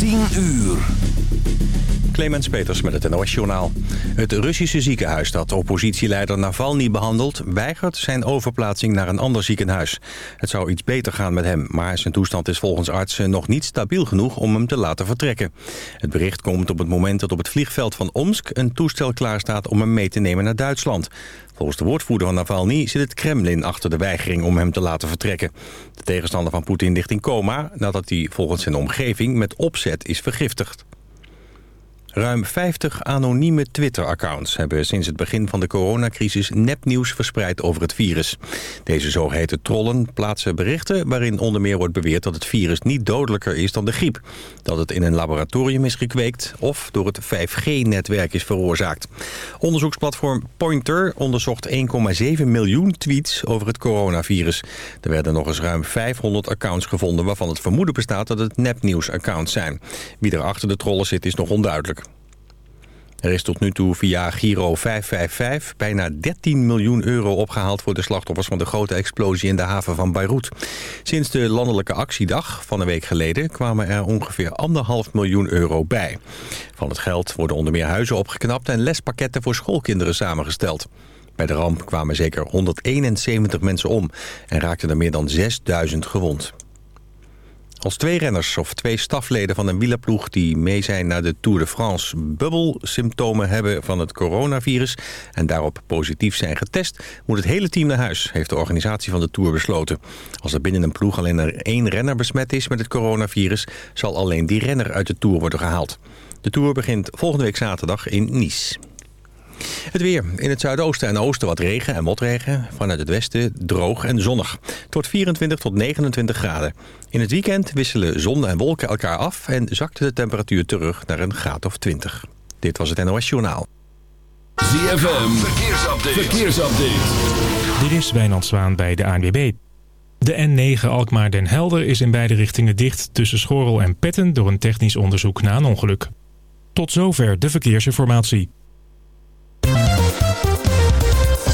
10 uur. Clemens Peters met het NOS-journaal. Het Russische ziekenhuis dat oppositieleider Navalny behandelt... weigert zijn overplaatsing naar een ander ziekenhuis. Het zou iets beter gaan met hem... maar zijn toestand is volgens artsen nog niet stabiel genoeg om hem te laten vertrekken. Het bericht komt op het moment dat op het vliegveld van Omsk... een toestel klaarstaat om hem mee te nemen naar Duitsland. Volgens de woordvoerder van Navalny zit het Kremlin achter de weigering om hem te laten vertrekken. De tegenstander van Poetin ligt in coma nadat hij volgens zijn omgeving met opzet is vergiftigd. Ruim 50 anonieme Twitter-accounts hebben sinds het begin van de coronacrisis nepnieuws verspreid over het virus. Deze zogeheten trollen plaatsen berichten waarin onder meer wordt beweerd dat het virus niet dodelijker is dan de griep. Dat het in een laboratorium is gekweekt of door het 5G-netwerk is veroorzaakt. Onderzoeksplatform Pointer onderzocht 1,7 miljoen tweets over het coronavirus. Er werden nog eens ruim 500 accounts gevonden waarvan het vermoeden bestaat dat het nepnieuws-accounts zijn. Wie er achter de trollen zit is nog onduidelijk. Er is tot nu toe via Giro 555 bijna 13 miljoen euro opgehaald... voor de slachtoffers van de grote explosie in de haven van Beirut. Sinds de landelijke actiedag van een week geleden... kwamen er ongeveer anderhalf miljoen euro bij. Van het geld worden onder meer huizen opgeknapt... en lespakketten voor schoolkinderen samengesteld. Bij de ramp kwamen zeker 171 mensen om... en raakten er meer dan 6000 gewond. Als twee renners of twee stafleden van een wielerploeg die mee zijn naar de Tour de France bubbelsymptomen hebben van het coronavirus en daarop positief zijn getest, moet het hele team naar huis, heeft de organisatie van de Tour besloten. Als er binnen een ploeg alleen er één renner besmet is met het coronavirus, zal alleen die renner uit de Tour worden gehaald. De Tour begint volgende week zaterdag in Nice. Het weer. In het zuidoosten en oosten wat regen en motregen. Vanuit het westen droog en zonnig. Wordt 24 tot 29 graden. In het weekend wisselen zon en wolken elkaar af... en zakt de temperatuur terug naar een graad of 20. Dit was het NOS Journaal. ZFM. Verkeersupdate. Verkeersupdate. Dit is Wijnand Zwaan bij de ANWB. De N9 Alkmaar Den Helder is in beide richtingen dicht tussen Schorrel en Petten... door een technisch onderzoek na een ongeluk. Tot zover de verkeersinformatie.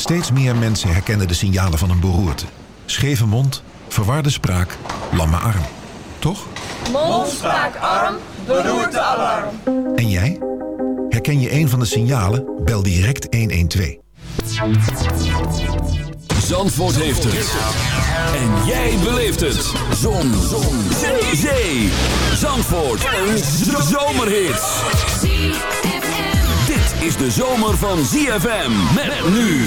Steeds meer mensen herkennen de signalen van een beroerte. Scheve mond, verwarde spraak, lamme arm. Toch? Mond, spraak, arm, beroerte, alarm. En jij? Herken je een van de signalen? Bel direct 112. Zandvoort heeft het. En jij beleeft het. Zon. Zon. Zee. Zee. Zandvoort. Een zomerhit. Dit is de zomer van ZFM. Met nu.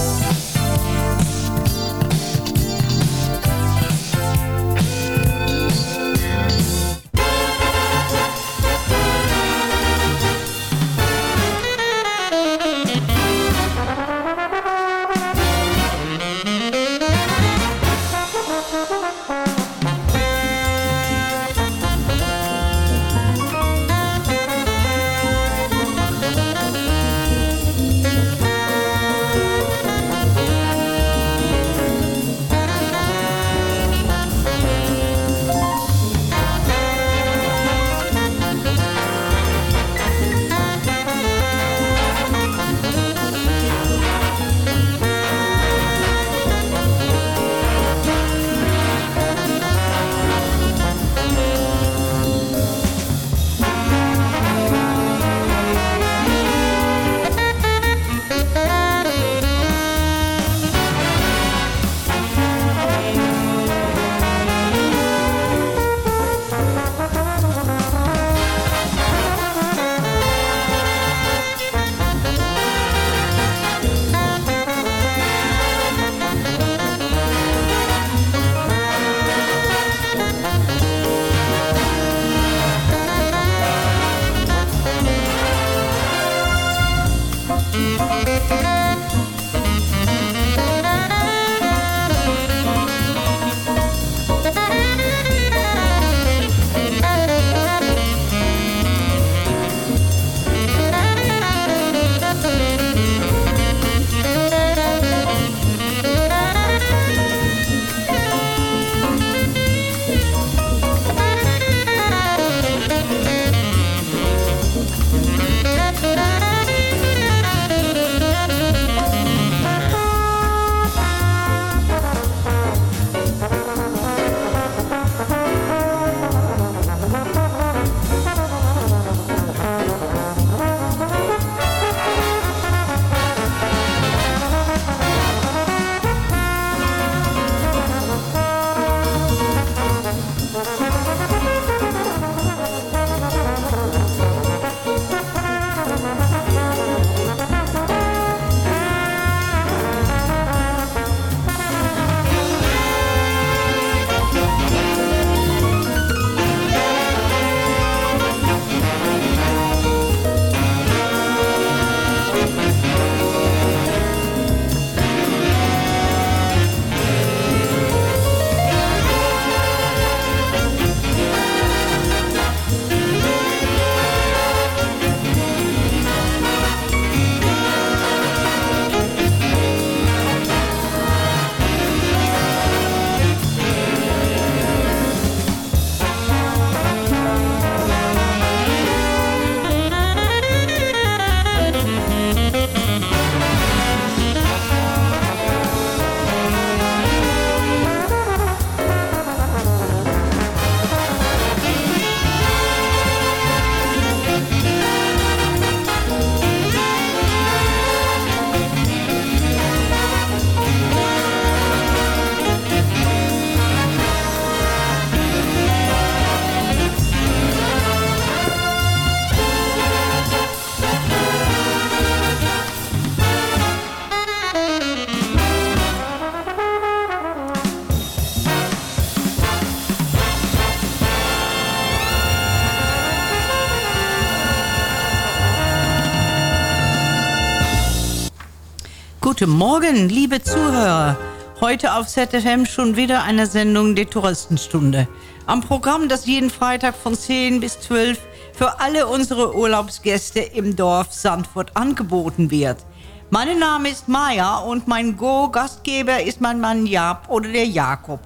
Guten Morgen, liebe Zuhörer. Heute auf ZFM schon wieder eine Sendung der Touristenstunde. Am Programm, das jeden Freitag von 10 bis 12 für alle unsere Urlaubsgäste im Dorf Sandfurt angeboten wird. Mein Name ist Maya und mein Go-Gastgeber ist mein Mann Jab oder der Jakob.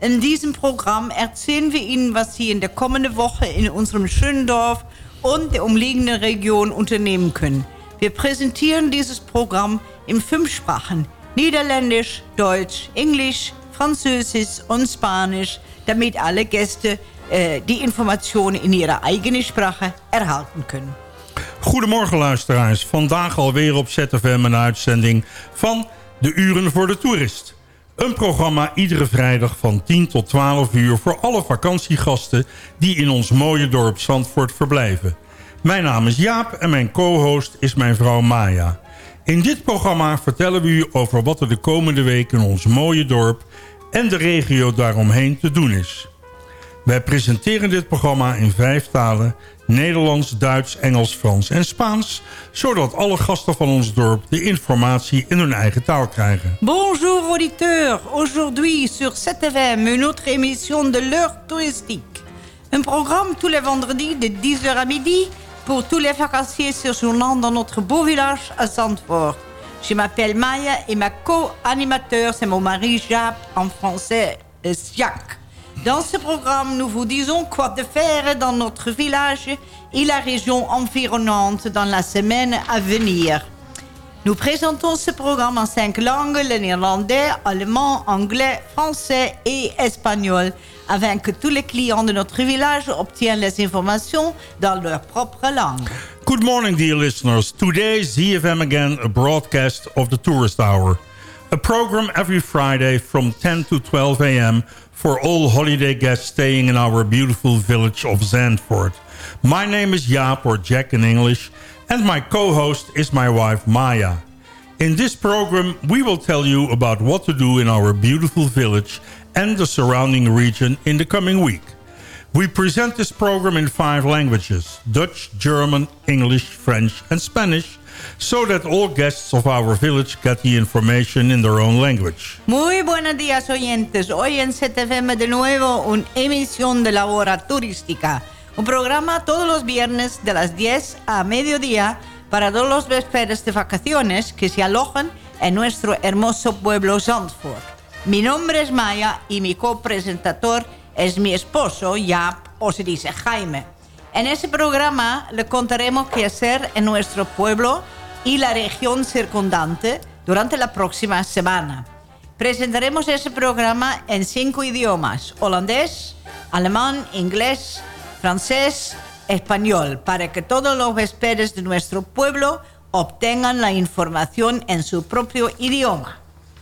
In diesem Programm erzählen wir Ihnen, was Sie in der kommenden Woche in unserem schönen Dorf und der umliegenden Region unternehmen können. Wir präsentieren dieses Programm in fünf Sprachen. Niederländisch, Deutsch, Englisch, Französisch und Spanisch, damit alle Gäste äh, die informationen in ihrer eigenen Sprache erhalten kunnen. Goedemorgen luisteraars. Vandaag alweer op ZFM een uitzending van De Uren voor de Toerist. Een programma iedere vrijdag van 10 tot 12 uur voor alle vakantiegasten die in ons mooie dorp Zandvoort verblijven. Mijn naam is Jaap en mijn co-host is mijn vrouw Maya. In dit programma vertellen we u over wat er de komende week in ons mooie dorp en de regio daaromheen te doen is. Wij presenteren dit programma in vijf talen... Nederlands, Duits, Engels, Frans en Spaans... zodat alle gasten van ons dorp de informatie in hun eigen taal krijgen. Bonjour auditeurs, aujourd'hui sur 7FM, une autre émission de l'heure touristique. Un programme tous les vendredis de 10h à midi pour tous les vacanciers séjournant dans notre beau village à Zandvoort. Je m'appelle Maya et ma co-animateur, c'est mon mari Jap, en français, Siak. Dans ce programme, nous vous disons quoi de faire dans notre village et la région environnante dans la semaine à venir. Nous présentons ce programme en cinq langues, le néerlandais, allemand, anglais, français et espagnol, afin que tous les clients de notre village obtiennent les informations dans leur propre langue. Good morning, dear listeners. Today, ZFM again, a broadcast of the Tourist Hour. A program every Friday from 10 to 12 a.m. for all holiday guests staying in our beautiful village of Zandvoort. My name is Jaap, or Jack in English, and my co-host is my wife Maya. In this program, we will tell you about what to do in our beautiful village and the surrounding region in the coming week. We present this program in five languages, Dutch, German, English, French and Spanish, so that all guests of our village get the information in their own language. Muy buenos días oyentes, hoy en ZFM de nuevo una emisión de la hora turística, un programa todos los viernes de las 10 a mediodía para todos los vésperas de vacaciones que se alojan en nuestro hermoso pueblo Zandvoort. Mi nombre es Maya y mi copresentador es mi esposo, ya o se dice Jaime. En ese programa le contaremos qué hacer en nuestro pueblo y la región circundante durante la próxima semana. Presentaremos ese programa en cinco idiomas, holandés, alemán, inglés, francés, español, para que todos los huéspedes de nuestro pueblo obtengan la información en su propio idioma.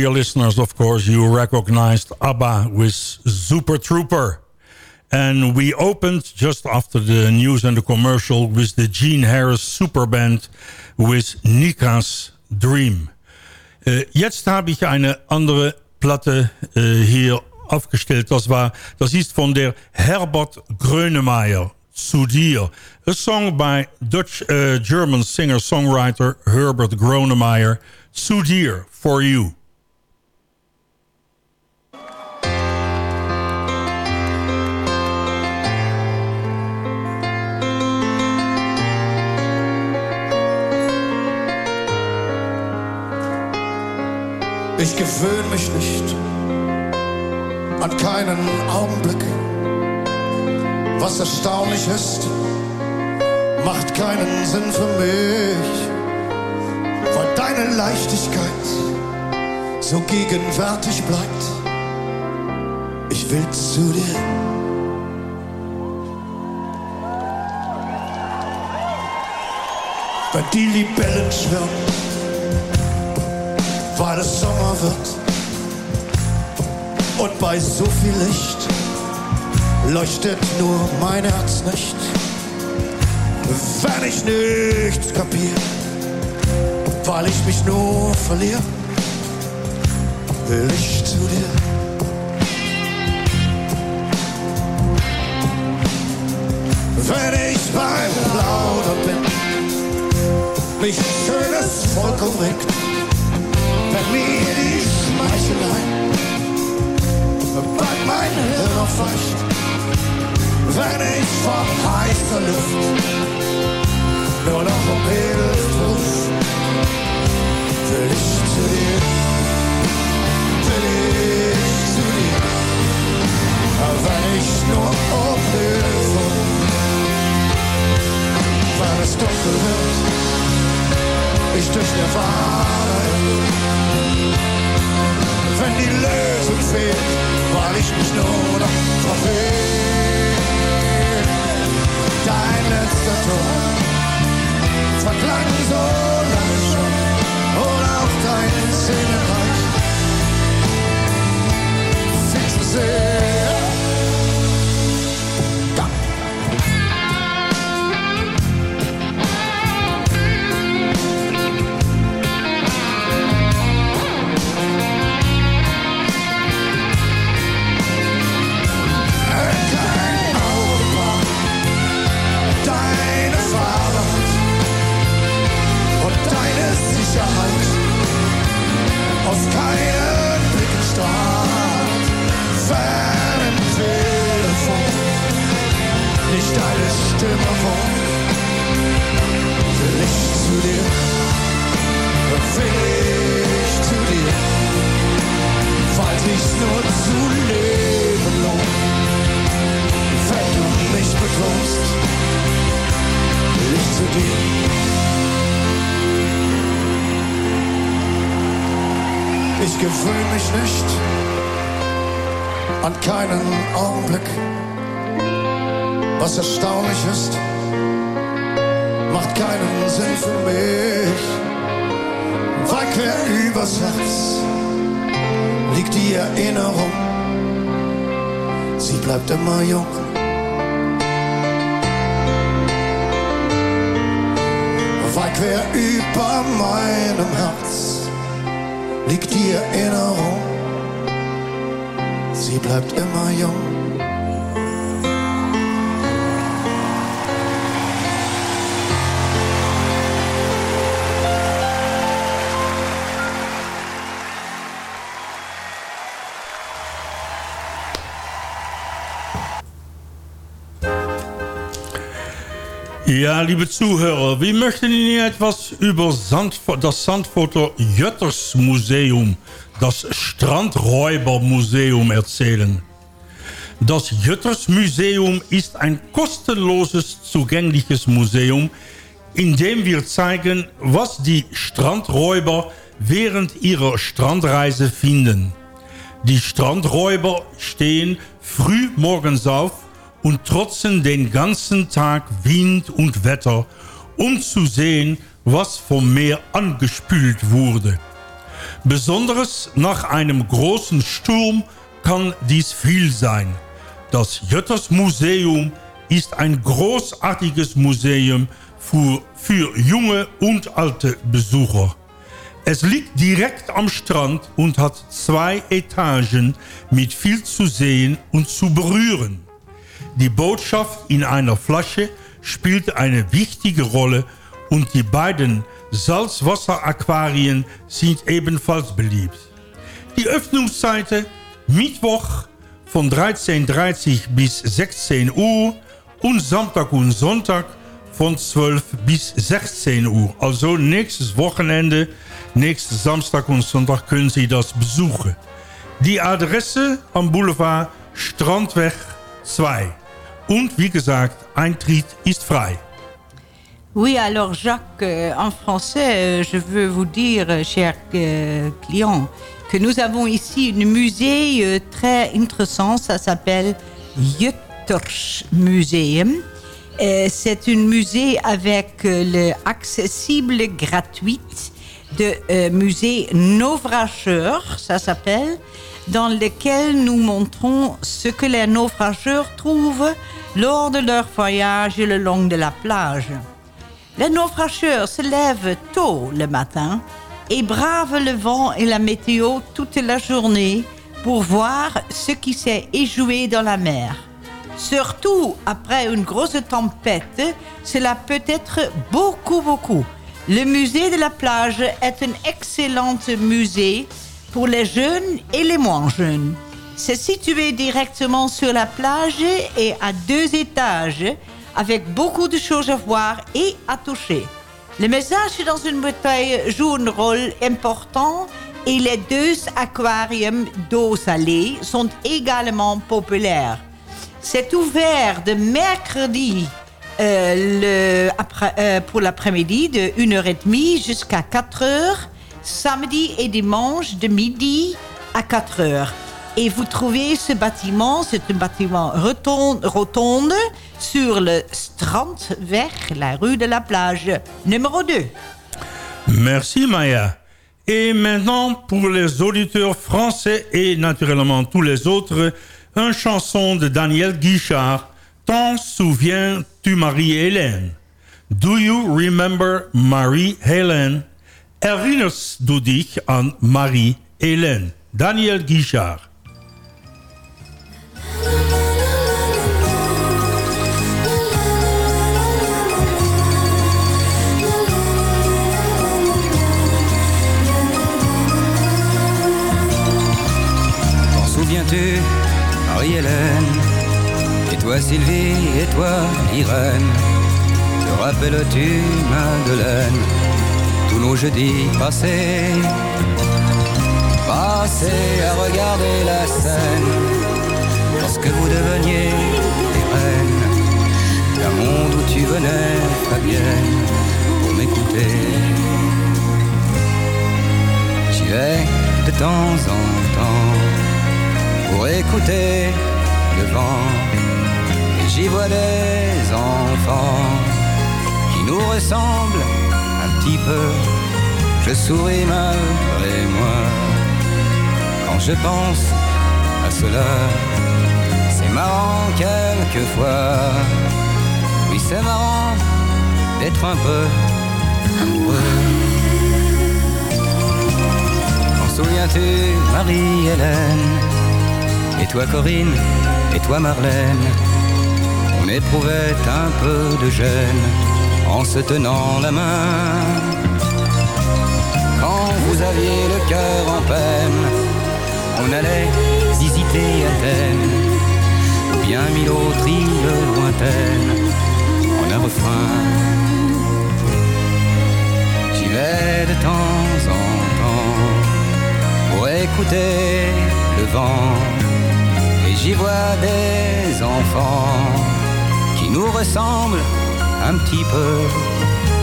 Dear listeners, of course, you recognized ABBA with Super Trooper. And we opened just after the news and the commercial with the Gene Harris Super Band with Nika's Dream. Äh, jetzt habe ich eine andere Platte äh, hier aufgestellt. Das war, das ist von der Herbert Grönemeyer zu dir. A song by Dutch uh, German singer-songwriter Herbert Grönemeyer. Zu dir, for you. Ich gewöhne mich nicht an keinen Augenblick. Was erstaunlich ist, macht keinen Sinn für mich, weil deine Leichtigkeit so gegenwärtig bleibt. Ich will zu dir. Wenn die Libellen schwirren, weil es Sommer wird und bei so viel Licht leuchtet nur mein Herz nicht. Wenn ich nichts kapier, weil ich mich nur verliere, will ich zu dir. Wenn ich beim Plaudern bin, mich schönes Volk umringt, wenn mir die Schmeichelei bei mein Hirn aufweicht, wenn ich vor heißer Luft nur noch um Hilfe ruf, will ich zu dir, will ich zu dir, wenn ich nur um Hilfe ruf, wenn es dunkel wird, ich durch der Wahrheit Lösung fehlt, weil ich mich nur noch verfehl. Dein letzter Ton verklang so lange schon und auch dein Seelenreich viel Stimme von, will ich zu dir, will ich zu dir, weil sich's nur zu leben lohnt wenn du mich bekommst, will ich zu dir. Ich gewöhne mich nicht an keinen Augenblick. Was erstaunlich ist, macht keinen Sinn für mich. Weil quer übers Herz liegt die Erinnerung, sie bleibt immer jung. Weil quer über meinem Herz liegt die Erinnerung, sie bleibt immer jung. Ja, liebe Zuhörer, wir möchten Ihnen etwas über das Sandforter Jötters Museum, das Strandräubermuseum erzählen. Das Jötters Museum ist ein kostenloses, zugängliches Museum, in dem wir zeigen, was die Strandräuber während ihrer Strandreise finden. Die Strandräuber stehen früh morgens auf und trotzen den ganzen Tag Wind und Wetter, um zu sehen, was vom Meer angespült wurde. Besonders nach einem großen Sturm kann dies viel sein. Das Jötters Museum ist ein großartiges Museum für, für junge und alte Besucher. Es liegt direkt am Strand und hat zwei Etagen mit viel zu sehen und zu berühren. Die Botschaft in einer Flasche spielt eine wichtige Rolle und die beiden Salzwasseraquarien sind ebenfalls beliebt. Die Öffnungszeiten Mittwoch von 13.30 bis 16 Uhr und Samstag und Sonntag von 12 bis 16 Uhr. Also nächstes Wochenende, nächsten Samstag und Sonntag können Sie das besuchen. Die Adresse am Boulevard Strandweg 2. Und wie gesagt, Eintritt ist frei. Oui, alors Jacques, euh, en français, euh, je veux vous dire, euh, chers clients, que nous avons ici un musée très intéressant, ça s'appelle Jutters Museum. C'est un musée avec euh, l'accessible gratuite de musée naufrageurs, ça s'appelle, dans lequel nous montrons ce que les naufrageurs trouvent lors de leur voyage le long de la plage. Les naufrageurs se lèvent tôt le matin et bravent le vent et la météo toute la journée pour voir ce qui s'est éjoué dans la mer. Surtout après une grosse tempête, cela peut être beaucoup, beaucoup. Le musée de la plage est un excellent musée pour les jeunes et les moins jeunes. C'est situé directement sur la plage et à deux étages, avec beaucoup de choses à voir et à toucher. Le message dans une bouteille joue un rôle important et les deux aquariums d'eau salée sont également populaires. C'est ouvert de mercredi euh, euh, pour l'après-midi de 1h30 jusqu'à 4h, samedi et dimanche de midi à 4h. Et vous trouvez ce bâtiment, c'est un bâtiment rotonde, sur le Strandweg, la rue de la plage, numéro 2. Merci Maya. Et maintenant, pour les auditeurs français et naturellement tous les autres, une chanson de Daniel Guichard, T'en souviens-tu Marie-Hélène? Do you remember Marie-Hélène? Erinnerst du dich an Marie-Hélène? Daniel Guichard. T'en souviens-tu, Marie-Hélène? Et toi, Sylvie, et toi, Irène? Te rappelles-tu, Madeleine nos jeudis passés. Passés à regarder la scène Lorsque vous deveniez des reines. D'un monde où tu venais, Fabienne Pour m'écouter. J'y vais de temps en temps pour écouter le vent. Et j'y vois des enfants qui nous ressemblent petit peu. Je souris malgré moi quand je pense à cela. C'est marrant quelquefois. Oui, c'est marrant d'être un peu amoureux. T'en souviens-tu, Marie-Hélène? Et toi, Corinne? Et toi, Marlène? On éprouvait un peu de gêne En se tenant la main. Quand vous aviez le cœur en peine On allait visiter Athènes. Ou bien mille autres îles lointaines En un refrain. J'y vais de temps en temps pour écouter le vent. Et j'y vois des enfants qui nous ressemblent un petit peu,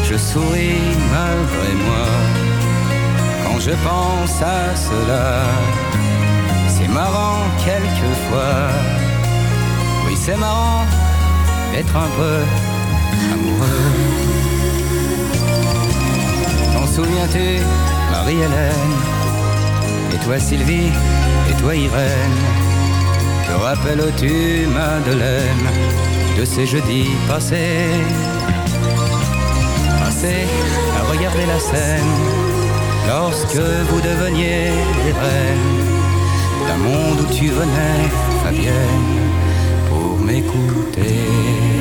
je souris malgré moi. Quand je pense à cela, c'est marrant quelquefois. Oui, c'est marrant d'être un peu amoureux. T'en souviens-tu, Marie-Hélène? Et toi, Sylvie? Et toi, Irène? Te rappelles-tu, Madeleine de ces jeudis passés? à regarder la scène lorsque vous deveniez reine d'un monde où tu venais, Fabienne, pour m'écouter.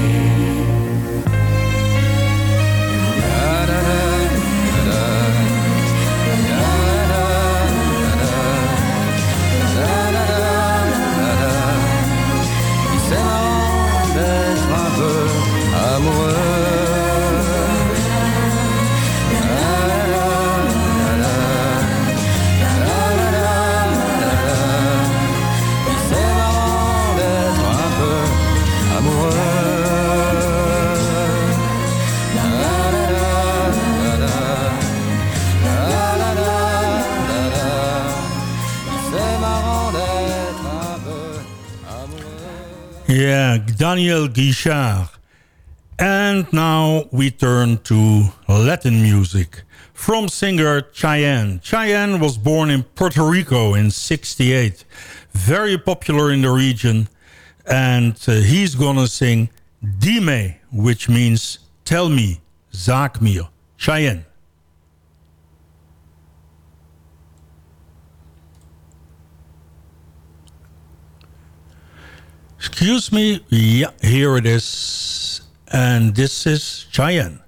Daniel Guichard. And now we turn to Latin music. From singer Cheyenne. Cheyenne was born in Puerto Rico in 68. Very popular in the region. And uh, he's gonna sing Dime, which means tell me, zagmir. Cheyenne. Excuse me. Yeah, here it is. And this is Cheyenne.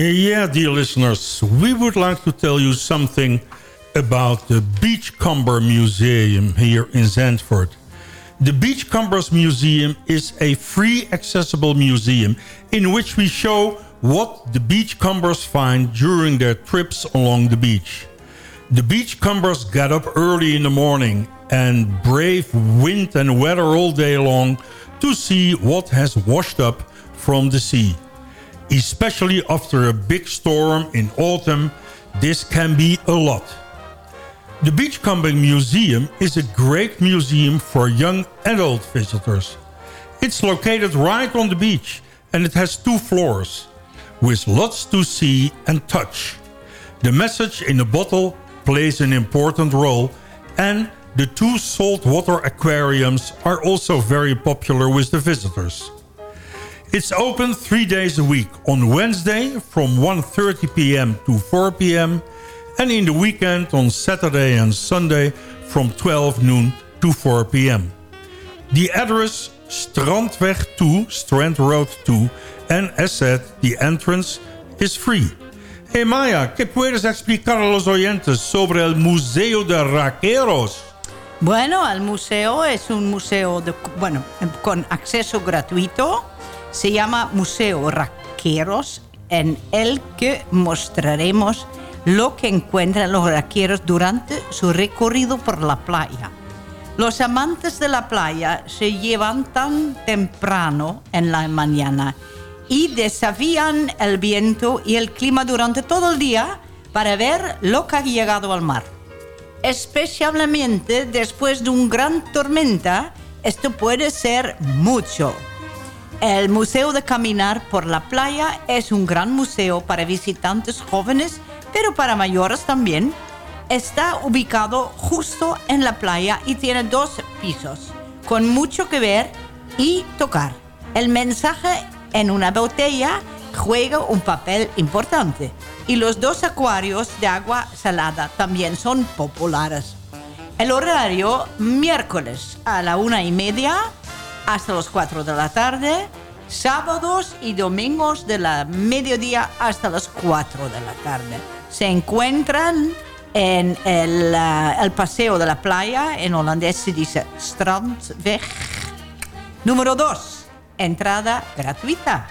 Yeah, dear listeners, we would like to tell you something about the Beachcomber Museum here in Zandvoort. The Beachcombers Museum is a free accessible museum in which we show what the beachcombers find during their trips along the beach. The beachcombers get up early in the morning and brave wind and weather all day long to see what has washed up from the sea. Especially after a big storm in autumn, this can be a lot. The Beachcombing Museum is a great museum for young adult visitors. It's located right on the beach and it has two floors with lots to see and touch. The message in the bottle plays an important role and the two saltwater aquariums are also very popular with the visitors. It's open three days a week on Wednesday from 1.30 p.m. to 4 p.m. and in the weekend on Saturday and Sunday from 12 noon to 4 p.m. The address Strandweg 2, Strand Road 2 and as said, the entrance is free. Hey Maya, ¿qué puedes explicar a los oyentes sobre el Museo de Raqueros? Bueno, el museo es un museo de, bueno, con acceso gratuito. Se llama Museo Raqueros, en el que mostraremos lo que encuentran los raqueros durante su recorrido por la playa. Los amantes de la playa se llevan tan temprano en la mañana y desafían el viento y el clima durante todo el día para ver lo que ha llegado al mar. Especialmente después de una gran tormenta, esto puede ser mucho. El Museo de Caminar por la Playa es un gran museo para visitantes jóvenes, pero para mayores también. Está ubicado justo en la playa y tiene dos pisos, con mucho que ver y tocar. El mensaje en una botella juega un papel importante y los dos acuarios de agua salada también son populares. El horario miércoles a la una y media hasta las 4 de la tarde, sábados y domingos de la mediodía hasta las 4 de la tarde. Se encuentran en el, uh, el paseo de la playa, en holandés se dice Strandweg. Número 2, entrada gratuita.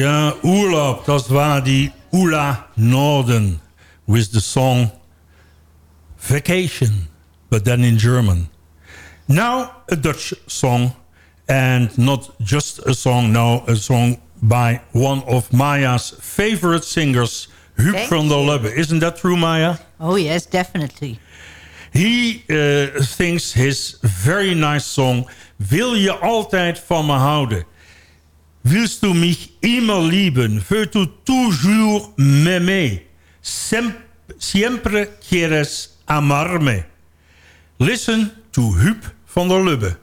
Ja, Urlaub, das war die Ula Norden with the song Vacation, but then in German. Now a Dutch song, and not just a song, no, a song by one of Maya's favorite singers, Huub Thank van der Lubbe. Isn't that true, Maya? Oh, yes, definitely. He uh, sings his very nice song Wil je altijd van me houden? Willst du mich immer lieben? Veux tu toujours m'aimer? Siempre quieres amarme? Listen to Huub van der Lubbe.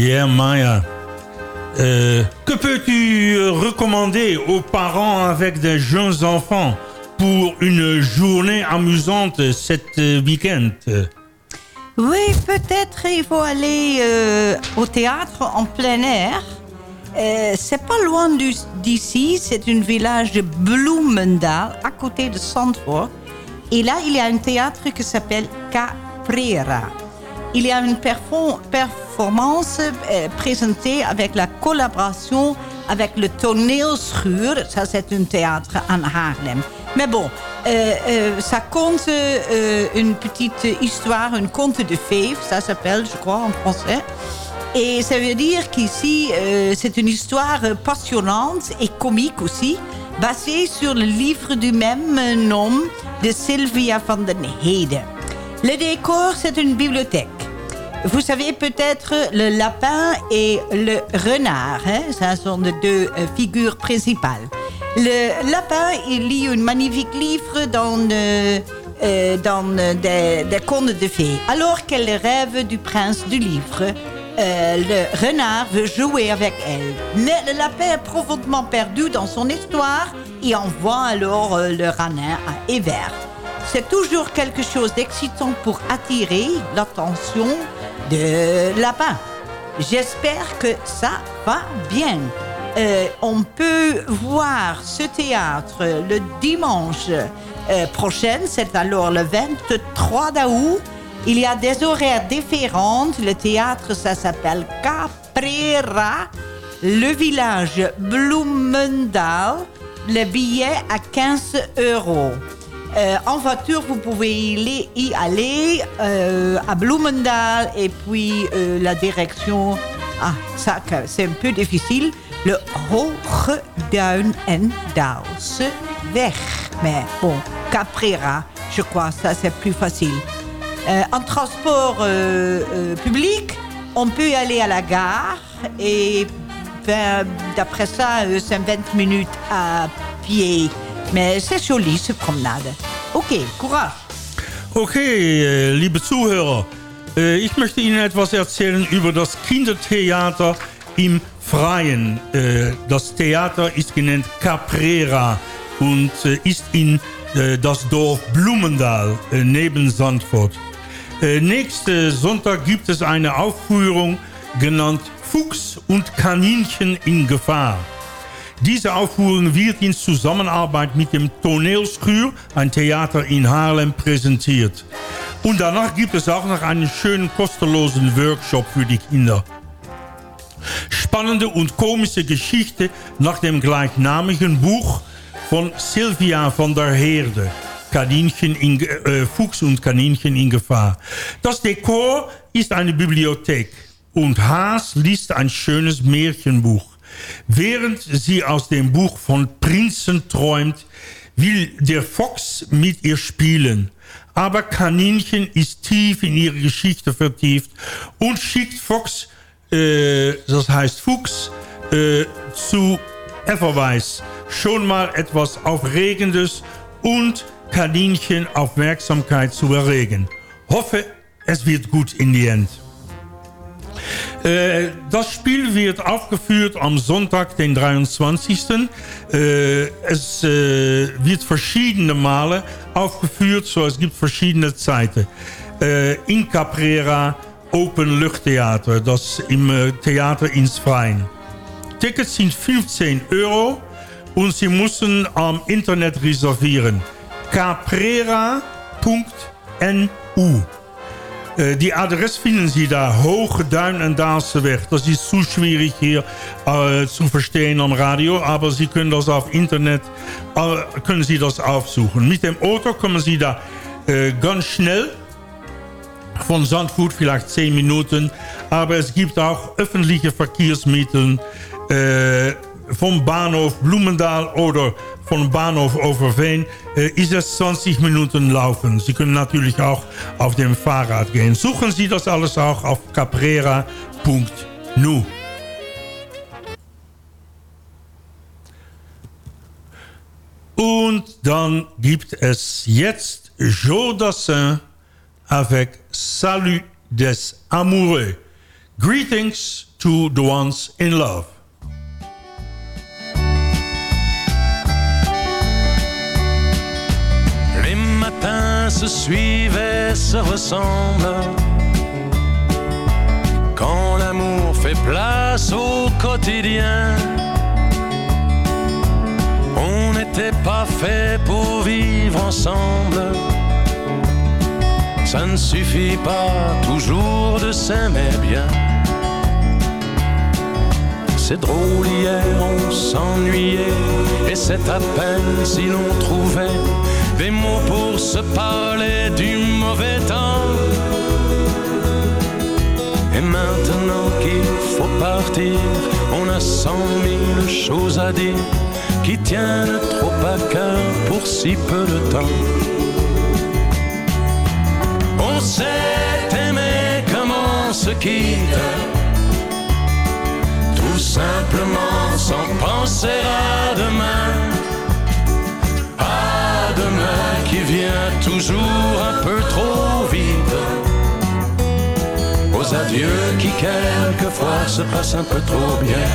Yeah, Maya. Euh, que peux-tu euh, recommander aux parents avec des jeunes enfants pour une journée amusante cet euh, week-end? Oui, peut-être il faut aller au théâtre en plein air. Euh, c'est pas loin d'ici, c'est un village de Bloemendal, à côté de Zandvoort. Et là, il y a un théâtre qui s'appelle Caprera. Il y a une perfo- performance euh, présentée avec la collaboration avec le toneelschuur. Ça, c'est un théâtre en Haarlem. Mais bon, euh, euh, ça compte une petite histoire, un conte de fées, ça s'appelle, je crois, en français. Et ça veut dire qu'ici, c'est une histoire passionnante et comique aussi, basée sur le livre du même nom de Sylvia van den Heyde. Le décor, c'est une bibliothèque. Vous savez peut-être le lapin et le renard. Hein? Ça sont les deux euh, figures principales. Le lapin, il lit un magnifique livre dans, euh, euh, des, contes de fées. Alors qu'elle rêve du prince du livre, le renard veut jouer avec elle. Mais le lapin est profondément perdu dans son histoire et envoie alors le ranin à Evert. C'est toujours quelque chose d'excitant pour attirer l'attention de lapin. J'espère que ça va bien. Euh, on peut voir ce théâtre le dimanche euh, prochain, c'est alors le 23 d'août. Il y a des horaires différents. Le théâtre, ça s'appelle Caprera. Le village Bloemendal. Le billet à 15 euros. Euh, en voiture, vous pouvez y, aller euh, à Bloemendal et puis euh, la direction. Ah, ça, c'est un peu difficile. Le Hoge Duin en Daalseweg. Mais bon, Caprera, je crois, ça c'est plus facile. En transport public, on peut aller à la gare et ben, d'après ça, c'est 20 minutes à pied. Mais c'est joli, cette promenade. Ok, courage. Okay, äh, liebe Zuhörer, äh, ich möchte Ihnen etwas erzählen über das Kindertheater im Freien. Äh, das Theater ist genannt Caprera und ist in das Dorf Blumendal neben Sandford. Nächsten Sonntag gibt es eine Aufführung genannt Fuchs und Kaninchen in Gefahr. Diese Aufführung wird in Zusammenarbeit mit dem Toneelschuur, ein Theater in Haarlem, präsentiert. Und danach gibt es auch noch einen schönen kostenlosen Workshop für die Kinder. Spannende und komische Geschichte nach dem gleichnamigen Buch von Sylvia van der Heerde. Kaninchen in, äh, Fuchs und Kaninchen in Gefahr. Das Dekor ist eine Bibliothek und Haas liest ein schönes Märchenbuch. Während sie aus dem Buch von Prinzen träumt, will der Fox mit ihr spielen. Aber Kaninchen ist tief in ihre Geschichte vertieft und schickt Fox, äh, das heißt Fuchs, äh, zu Everweiß. Schon mal etwas Aufregendes und Kaninchen Aufmerksamkeit zu erregen. Hoffe, es wird gut in die End. Äh, das Spiel wird aufgeführt am Sonntag, den 23. Äh, es äh, wird verschiedene Male aufgeführt, so es gibt verschiedene Zeiten. In Caprera Open Luchttheater, das im äh, Theater ins Freien. Tickets sind 15 Euro und Sie müssen am Internet reservieren. caprera.nu Äh, Die Adresse finden Sie da, Hoge Duin en Daalseweg. Das ist zu schwierig hier zu verstehen am Radio, aber Sie können das auf Internet, äh, können Sie das aufsuchen. Mit dem Auto kommen Sie da ganz schnell von Sandfurt vielleicht 10 Minuten. Aber es gibt auch öffentliche Verkehrsmittel äh, vom Bahnhof Blumendal oder vom Bahnhof Overveen äh, ist es 20 Minuten laufen. Sie können natürlich auch auf dem Fahrrad gehen. Suchen Sie das alles auch auf caprera.nu. Und dann gibt es jetzt Joe Dassin avec Salut des Amoureux. Greetings to the ones in love. Se suivent et se ressemblent. Quand l'amour fait place au quotidien, on n'était pas fait pour vivre ensemble. Ça ne suffit pas toujours de s'aimer bien. C'est drôle, hier on s'ennuyait, et c'est à peine si l'on trouvait des mots pour se parler du mauvais temps. Et maintenant qu'il faut partir, on a cent mille choses à dire qui tiennent trop à cœur pour si peu de temps. On s'est aimé comme on se quitte, tout simplement sans penser à demain. À demain vient toujours un peu trop vite. Aux adieux qui quelquefois se passent un peu trop bien.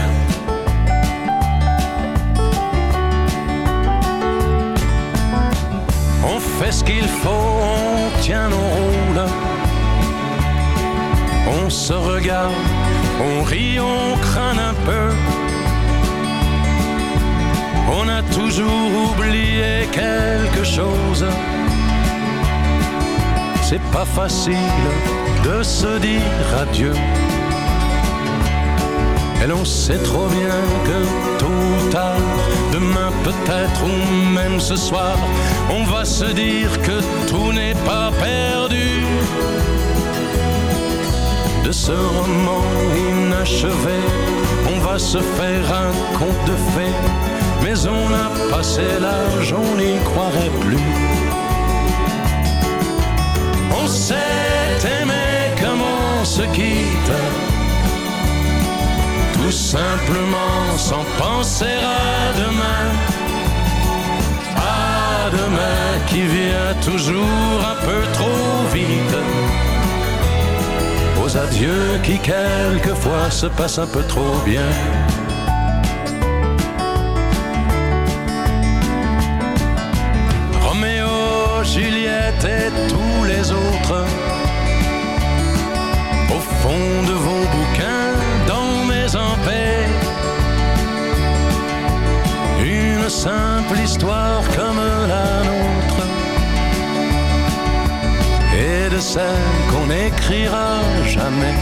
On fait ce qu'il faut, on tient nos rôles. On se regarde, on rit, on craint un peu. On a toujours oublié quelque chose. C'est pas facile de se dire adieu. Et l'on sait trop bien que tôt ou tard, demain peut-être ou même ce soir, on va se dire que tout n'est pas perdu. De ce roman inachevé, on va se faire un conte de fées, mais on a passé l'âge, on n'y croirait plus. On s'est aimé comme on se quitte tout simplement sans penser à demain. À demain qui vient toujours un peu trop vite. Aux adieux qui quelquefois se passent un peu trop bien. Simple histoire comme la nôtre. Et de celle qu'on n'écrira jamais.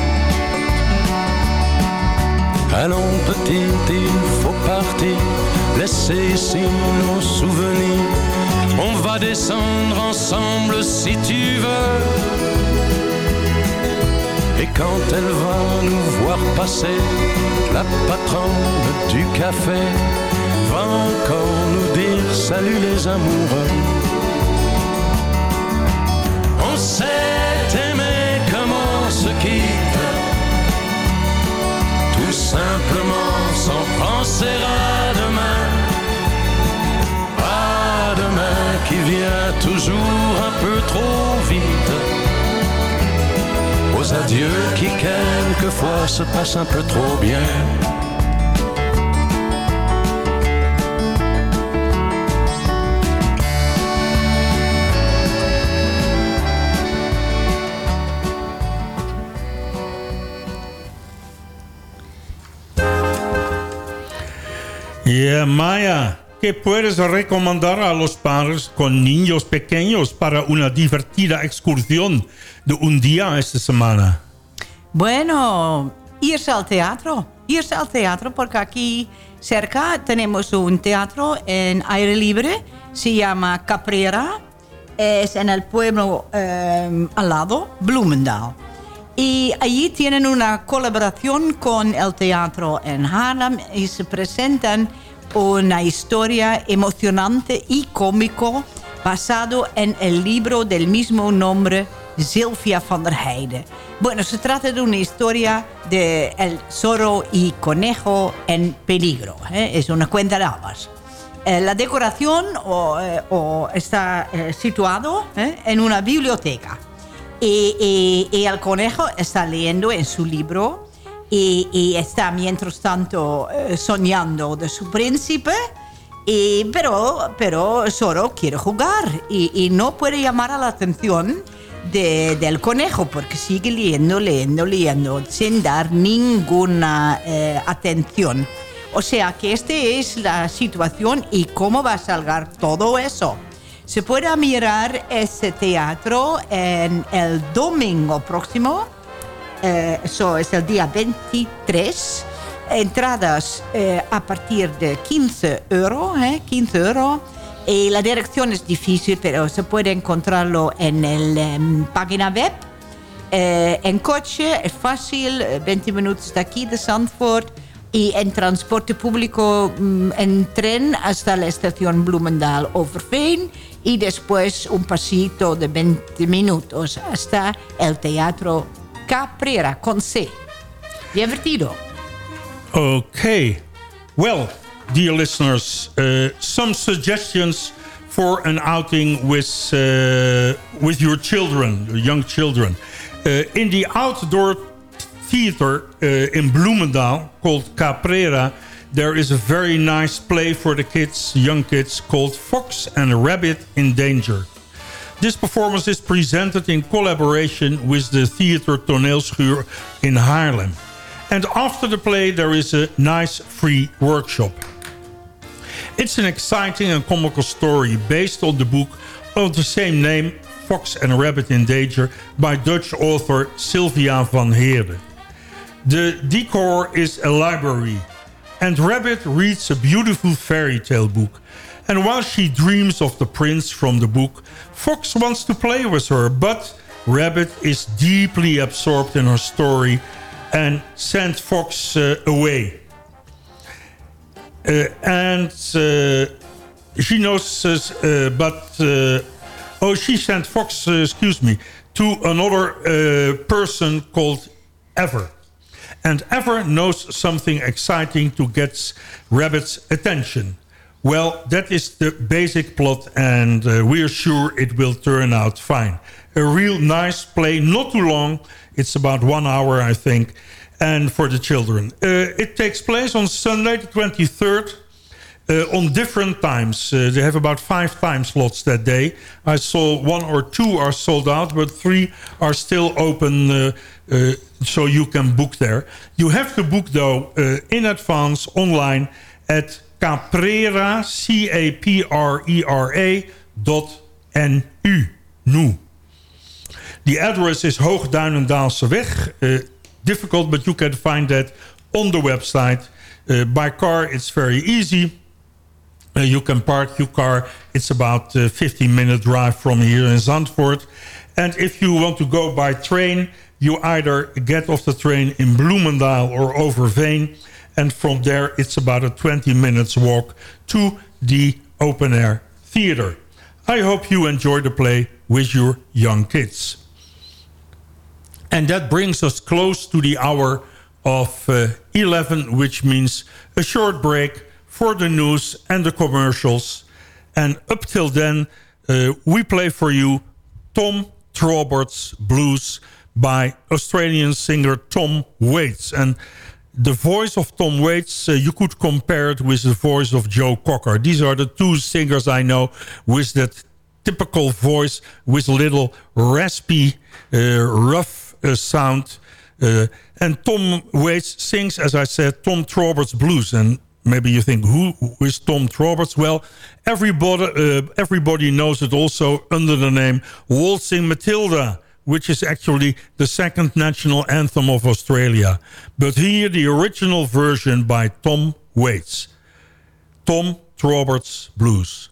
Allons petite, il faut partir, laisser ici nos souvenirs. On va descendre ensemble si tu veux. Et quand elle va nous voir passer, la patronne du café va encore nous dire salut les amoureux. On s'est aimé comme on se quitte, tout simplement sans penser à demain. À demain qui vient toujours un peu trop vite aux adieux qui quelquefois se passent un peu trop bien. Maya, ¿qué puedes recomendar a los padres con niños pequeños para una divertida excursión de un día esta semana? Bueno, irse al teatro. Irse al teatro porque aquí cerca tenemos un teatro en aire libre. Se llama Caprera. Es en el pueblo eh, al lado, Bloemendaal. Y allí tienen una colaboración con el teatro en Haarlem y se presentan una historia emocionante y cómico basado en el libro del mismo nombre, Sylvia van der Heide. Bueno, se trata de una historia de el zorro y conejo en peligro. ¿eh? Es una cuenta de hadas. Eh, la decoración eh, o está eh, situado en una biblioteca. Y el conejo está leyendo en su libro y, y está mientras tanto eh, soñando de su príncipe. Y, pero, pero solo quiere jugar y, y no puede llamar a la atención de- del conejo porque sigue leyendo, leyendo, leyendo sin dar ninguna eh, atención. O sea que esta es la situación y cómo va a salgar todo eso. Se puede mirar ese teatro en el domingo próximo, eh, eso es el día 23. Entradas eh, a partir de 15 euros, eh, 15 euros. Y la dirección es difícil, pero se puede encontrarlo en la página web. Eh, en coche es fácil, eh, 20 minutos de aquí, de Zandvoort. Y en transporte público, mm, en tren hasta la estación Bloemendaal Overveen. Y después un pasito de 20 minutos hasta el Teatro Caprera con C. Divertido. Okay. Well, dear listeners, uh, some suggestions for an outing with uh, with your children, young children. Uh, in the outdoor theater uh, in Bloemendaal called Caprera, there is a very nice play for the kids, young kids, called Fox and Rabbit in Danger. This performance is presented in collaboration with the Theater Toneelschuur in Haarlem. And after the play, there is a nice free workshop. It's an exciting and comical story based on the book of the same name, Fox and Rabbit in Danger, by Dutch author Sylvia van Heerde. The decor is a library, and Rabbit reads a beautiful fairy tale book. And while she dreams of the prince from the book, Fox wants to play with her, but Rabbit is deeply absorbed in her story and sends Fox uh, away. Uh, and uh, she knows, uh, but uh, oh, she sent Fox, uh, excuse me, to another uh, person called Ever. And Ever knows something exciting to get Rabbit's attention. Well, that is the basic plot, and uh, we are sure it will turn out fine. A real nice play, not too long. It's about one hour, I think, and for the children. Uh, it takes place on Sunday, the 23rd, uh, on different times. Uh, they have about five time slots that day. I saw one or two are sold out, but three are still open, uh, uh, so you can book there. You have to book, though, in advance online at Caprera, C-A-P-R-E-R-A dot N-U. Nu. The address is Hoogduinendaalseweg. Uh, difficult, but you can find that on the website. Uh, by car, it's very easy. Uh, you can park your car. It's about a 15 minute drive from here in Zandvoort. And if you want to go by train, you either get off the train in Bloemendaal or Overveen. And from there, it's about a 20 minutes walk to the open air theater. I hope you enjoy the play with your young kids. And that brings us close to the hour of uh, 11, which means a short break for the news and the commercials. And up till then, uh, we play for you Tom Traubert's Blues by Australian singer Tom Waits. And the voice of Tom Waits, uh, you could compare it with the voice of Joe Cocker. These are the two singers I know with that typical voice with a little raspy, uh, rough uh, sound. Uh, and Tom Waits sings, as I said, Tom Traubert's Blues. And maybe you think, who is Tom Traubert's? Well, everybody, uh, everybody knows it also under the name Waltzing Matilda which is actually the second national anthem of Australia. But here the original version by Tom Waits. Tom Traubert's Blues.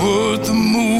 What the moon